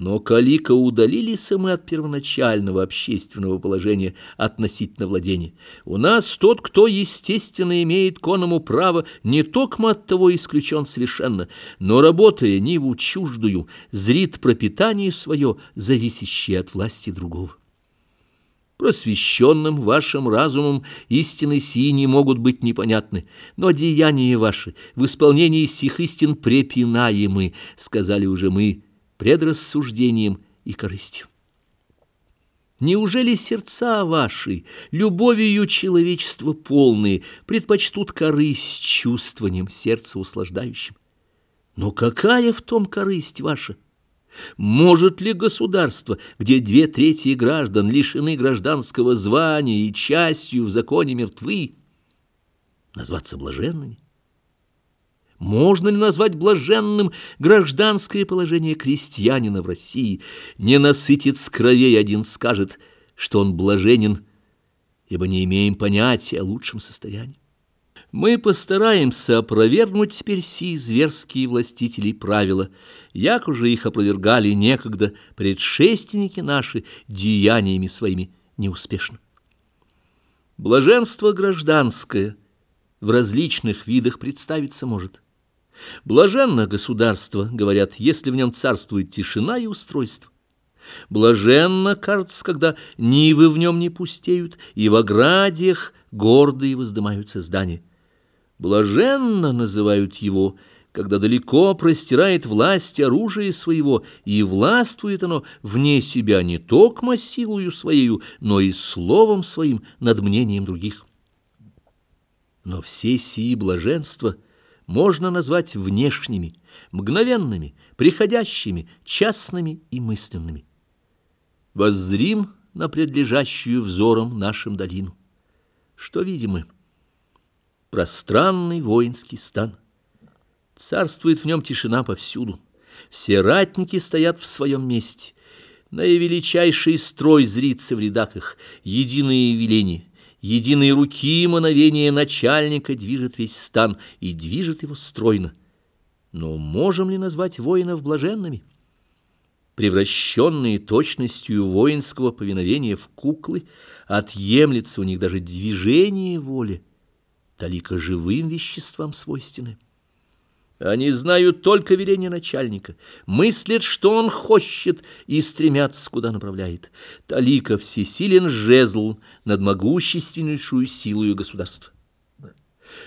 Но калика удалились мы от первоначального общественного положения относительно владения. У нас тот, кто естественно имеет коному право, не только от того исключен совершенно, но, работая ниву чуждую, зрит пропитание свое, зависящее от власти другого. Просвещенным вашим разумом истины сии не могут быть непонятны, но деяния ваши в исполнении сих истин препинаемы, сказали уже мы, предрассуждением и корыстью. Неужели сердца ваши, любовью человечества полные, предпочтут корысть чувствованием сердца услаждающим? Но какая в том корысть ваша? Может ли государство, где две трети граждан лишены гражданского звания и частью в законе мертвы, назваться блаженными? Можно ли назвать блаженным гражданское положение крестьянина в России? Не насытит с кровей один скажет, что он блаженен, ибо не имеем понятия о лучшем состоянии. Мы постараемся опровергнуть теперь сии зверские властители правила, як уже их опровергали некогда предшественники наши деяниями своими неуспешно. Блаженство гражданское в различных видах представиться может – Блаженно государство, говорят, если в нем царствует тишина и устройство. Блаженно, кажется, когда нивы в нем не пустеют, и в оградиях гордые воздымаются здания. Блаженно называют его, когда далеко простирает власть оружие своего, и властвует оно вне себя не только силою своею, но и словом своим над мнением других. Но все сии блаженства — можно назвать внешними, мгновенными, приходящими, частными и мысленными. Воззрим на предлежащую взором нашим долину. Что видим мы? Пространный воинский стан. Царствует в нем тишина повсюду. Все ратники стоят в своем месте. Наивеличайший строй зрится в рядах их, единые веления единой руки мановение начальника движет весь стан и движет его стройно. Но можем ли назвать воинов блаженными? Превращенные точностью воинского повиновения в куклы, отъемлется у них даже движение воли, талика живым веществам свойственны. Они знают только веление начальника, мыслят, что он хочет, и стремятся, куда направляет. Талика всесилен жезл над могущественнейшую силою государства.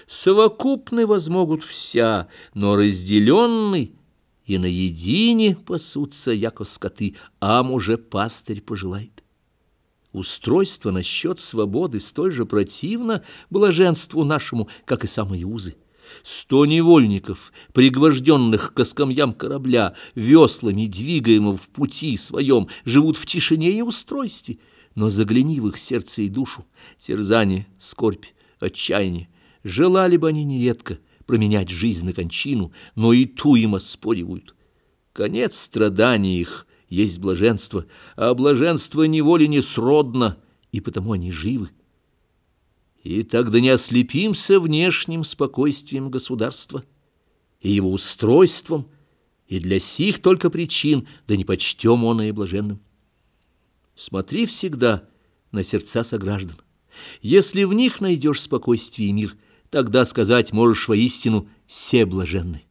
Совокупны возмогут вся, но разделенный и наедине пасутся, яко скоты, ам уже пастырь пожелает. Устройство насчет свободы столь же противно блаженству нашему, как и самые узы. Сто невольников, пригвожденных к скамьям корабля, веслами двигаемого в пути своем, живут в тишине и устройстве, но загляни в их сердце и душу, терзание, скорбь, отчаяние. Желали бы они нередко променять жизнь на кончину, но и ту им оспоривают. Конец страданий их есть блаженство, а блаженство неволи не сродно, и потому они живы. И тогда не ослепимся внешним спокойствием государства и его устройством, и для сих только причин, да не почтем он и блаженным. Смотри всегда на сердца сограждан. Если в них найдешь спокойствие и мир, тогда сказать можешь воистину «се блаженны».